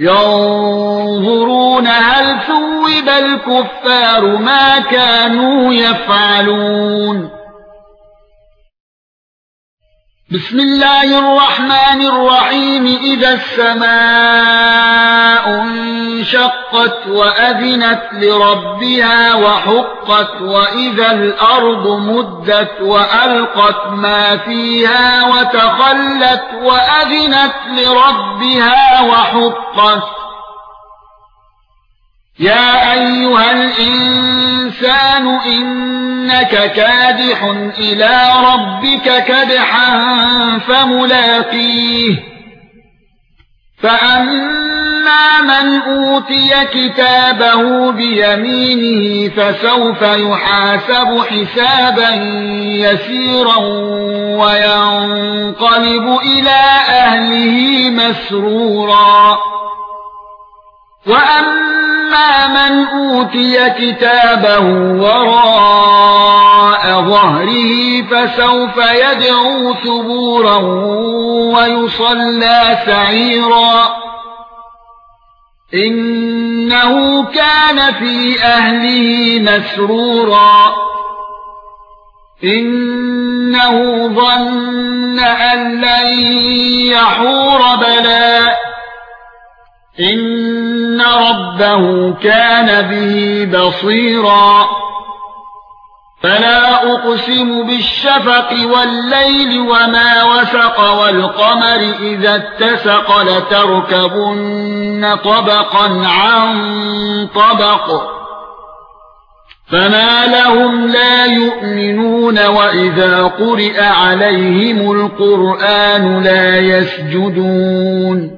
ينظرون هل ثوب الكفار ما كانوا يفعلون. بسم الله الرحمن الرحيم. إذا السماء انشقت وأذنت لربها وحقت وإذا الأرض مدت وألقت ما فيها وتخلت وأذنت لربها وحقت. يا أيها الإنسان إنك كادح إلى ربك كدحا فملاقيه. فأما من اوتي كتابه بيمينه فسوف يحاسب حسابا يسيرا وينقلب إلى اهله مسرورا واما من اوتي كتابه وراء ظهره فسوف يدعو ثبورا ويصلى سعيرا إنه كان في أهله مسرورا. إنه ظن أن لن يحور بلى إن ربه كان به بصيرا. فلا أقسم بالشفق والليل وما وسق والقمر إذا اتسق لتركبن طبقا عن طبق. فما لهم لا يؤمنون وإذا قرئ عليهم القرآن لا يسجدون.